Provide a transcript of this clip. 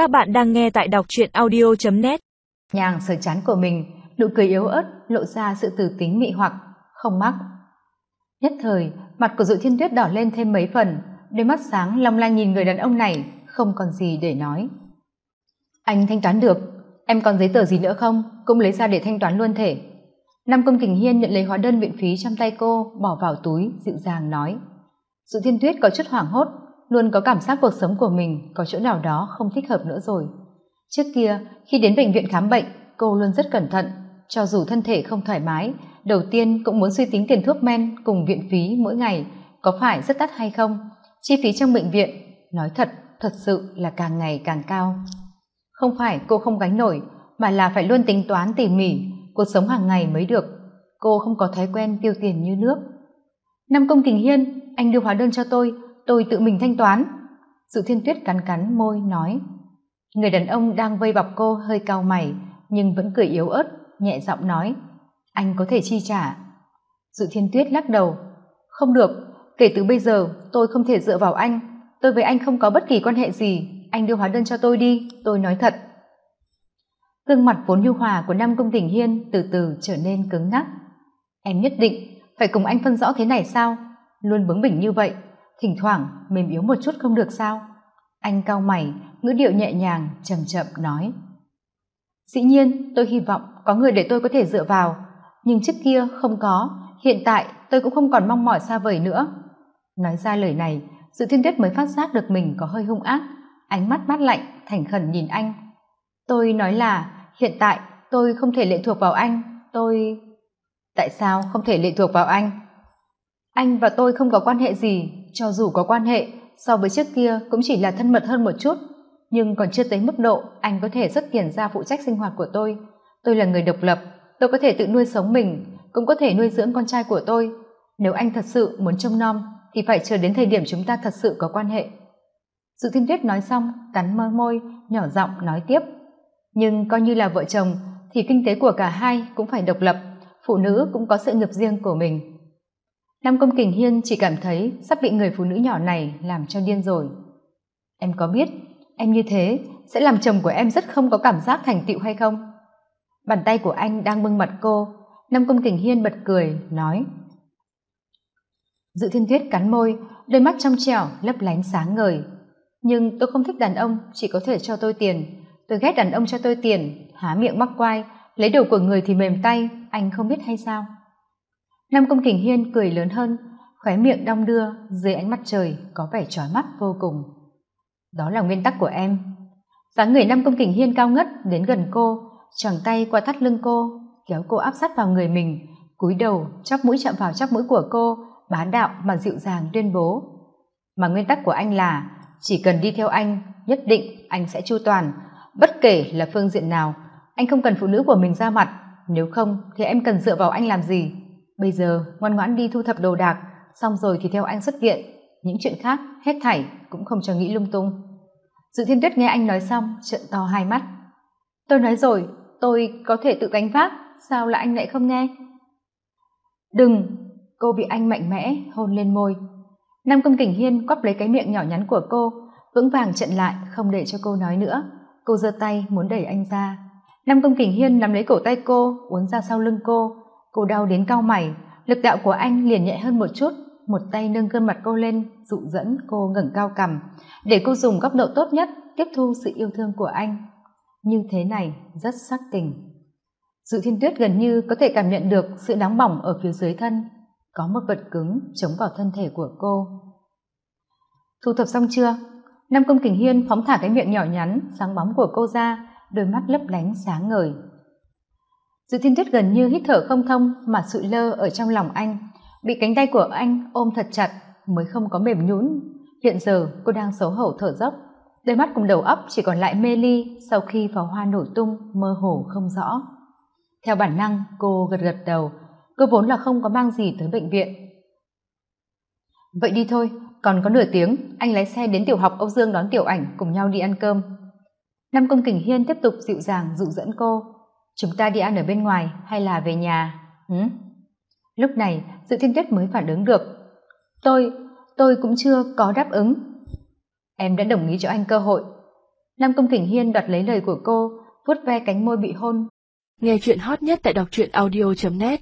Các bạn đang nghe tại đọc truyện audio.net Nhàng sờ chán của mình, nụ cười yếu ớt lộ ra sự từ tính mị hoặc, không mắc. Nhất thời, mặt của Dụ Thiên Tuyết đỏ lên thêm mấy phần, đôi mắt sáng long lanh nhìn người đàn ông này, không còn gì để nói. Anh thanh toán được, em còn giấy tờ gì nữa không? Cũng lấy ra để thanh toán luôn thể. Nam Công Kình Hiên nhận lấy hóa đơn viện phí trong tay cô, bỏ vào túi, dịu dàng nói. Dụ Thiên Tuyết có chút hoảng hốt, luôn có cảm giác cuộc sống của mình có chỗ nào đó không thích hợp nữa rồi. Trước kia, khi đến bệnh viện khám bệnh, cô luôn rất cẩn thận. Cho dù thân thể không thoải mái, đầu tiên cũng muốn suy tính tiền thuốc men cùng viện phí mỗi ngày có phải rất đắt hay không? Chi phí trong bệnh viện, nói thật thật sự là càng ngày càng cao. Không phải cô không gánh nổi, mà là phải luôn tính toán tỉ mỉ, cuộc sống hàng ngày mới được. Cô không có thói quen tiêu tiền như nước. Năm công kình hiên, anh đưa hóa đơn cho tôi tôi tự mình thanh toán. Dự thiên tuyết cắn cắn môi nói, người đàn ông đang vây bọc cô hơi cau mày, nhưng vẫn cười yếu ớt, nhẹ giọng nói, anh có thể chi trả. Dự thiên tuyết lắc đầu, không được, kể từ bây giờ tôi không thể dựa vào anh. Tôi với anh không có bất kỳ quan hệ gì. Anh đưa hóa đơn cho tôi đi, tôi nói thật. Gương mặt vốn nhu hòa của nam công tỉnh hiên từ từ trở nên cứng ngắc. Em nhất định phải cùng anh phân rõ thế này sao? Luôn bướng bỉnh như vậy thỉnh thoảng, mềm yếu một chút không được sao? Anh cau mày, ngữ điệu nhẹ nhàng, chậm chậm nói. Dĩ nhiên, tôi hy vọng có người để tôi có thể dựa vào. Nhưng trước kia không có, hiện tại tôi cũng không còn mong mỏi xa vời nữa. Nói ra lời này dự thiên tuyết mới phát giác được mình có hơi hung ác. Ánh mắt mát lạnh, thành khẩn nhìn anh. Tôi nói là, hiện tại tôi không thể lệ thuộc vào anh. Tôi tại sao không thể lệ thuộc vào anh? Anh và tôi không có quan hệ gì cho dù có quan hệ, so với trước kia cũng chỉ là thân mật hơn một chút. Nhưng còn chưa tới mức độ anh có thể xuất tiền ra phụ trách sinh hoạt của tôi. Tôi là người độc lập, tôi có thể tự nuôi sống mình, cũng có thể nuôi dưỡng con trai của tôi. Nếu anh thật sự muốn trông nom, thì phải chờ đến thời điểm chúng ta thật sự có quan hệ. Dự thiên tuyết nói xong, cắn mơ môi, nhỏ giọng nói tiếp. Nhưng coi như là vợ chồng, thì kinh tế của cả hai cũng phải độc lập, phụ nữ cũng có sự nghiệp riêng của mình nam công kình hiên chỉ cảm thấy sắp bị người phụ nữ nhỏ này làm cho điên rồi. Em có biết em như thế sẽ làm chồng của em rất không có cảm giác thành tựu hay không? Bàn tay của anh đang bưng mặt cô, nam công kình hiên bật cười, nói, dự thiên tuyết cắn môi, đôi mắt trong trẻo lấp lánh sáng ngời. Nhưng tôi không thích đàn ông chỉ có thể cho tôi tiền. Tôi ghét đàn ông cho tôi tiền, há miệng mắc quai, lấy đồ của người thì mềm tay, anh không biết hay sao nam công kình hiên cười lớn hơn, khóe miệng đong đưa dưới ánh mặt trời có vẻ trói mắt vô cùng. Đó là nguyên tắc của em. Dáng người nam công kình hiên cao ngất đến gần cô choàng tay qua thắt lưng cô, kéo cô áp sát vào người mình, cúi đầu chắp mũi chạm vào chắp mũi của cô, bá đạo mà dịu dàng tuyên bố. Mà nguyên tắc của anh là, chỉ cần đi theo anh, nhất định anh sẽ chu toàn, bất kể là phương diện nào, anh không cần phụ nữ của mình ra mặt, nếu không thì em cần dựa vào anh làm gì? Bây giờ, ngoan ngoãn đi thu thập đồ đạc, xong rồi thì theo anh xuất viện. Những chuyện khác, hết thảy cũng không cho nghĩ lung tung. Dự thiên tuyết nghe anh nói xong, trợn to hai mắt. Tôi nói rồi, tôi có thể tự gánh vác, sao lại anh lại không nghe? Đừng, cô bị anh mạnh mẽ hôn lên môi. Nam công kình hiên quắp lấy cái miệng nhỏ nhắn của cô, vững vàng chặn lại, không để cho cô nói nữa. Cô giơ tay muốn đẩy anh ra. Nam công kình hiên nắm lấy cổ tay cô, uốn ra sau lưng cô cô đau đến cau mày, lực đạo của anh liền nhẹ hơn một chút, một tay nâng gương mặt cô lên, dụ dẫn cô ngẩng cao cằm, để cô dùng góc độ tốt nhất tiếp thu sự yêu thương của anh. Như thế này rất sắc tình. Dự thiên tuyết gần như có thể cảm nhận được sự nóng bỏng ở phía dưới thân, có một vật cứng chống vào thân thể của cô. Thu thập xong chưa? Nam công kình hiên phóng thả cái miệng nhỏ nhắn, sáng bóng của cô ra, đôi mắt lấp lánh sáng ngời dự thiên tuyết gần như hít thở không thông mà sụi lơ ở trong lòng anh. Bị cánh tay của anh ôm thật chặt mới không có mềm nhũn. Hiện giờ, cô đang xấu hổ thở dốc. Đôi mắt cùng đầu óc chỉ còn lại mê ly sau khi pháo hoa nổ tung, mơ hồ không rõ. Theo bản năng, cô gật gật đầu. Cô vốn là không có mang gì tới bệnh viện. Vậy đi thôi, còn có nửa tiếng, anh lái xe đến tiểu học âu dương đón tiểu ảnh cùng nhau đi ăn cơm. Năm công kình hiên tiếp tục dịu dàng dụ dẫn cô chúng ta đi ăn ở bên ngoài hay là về nhà? Ừ? lúc này dự thiên tuyết mới phản ứng được. Tôi tôi cũng chưa có đáp ứng. Em đã đồng ý cho anh cơ hội. Nam công kình hiên đoạt lấy lời của cô, vuốt ve cánh môi bị hôn. Nghe chuyện hot nhất tại đọc truyện audio net.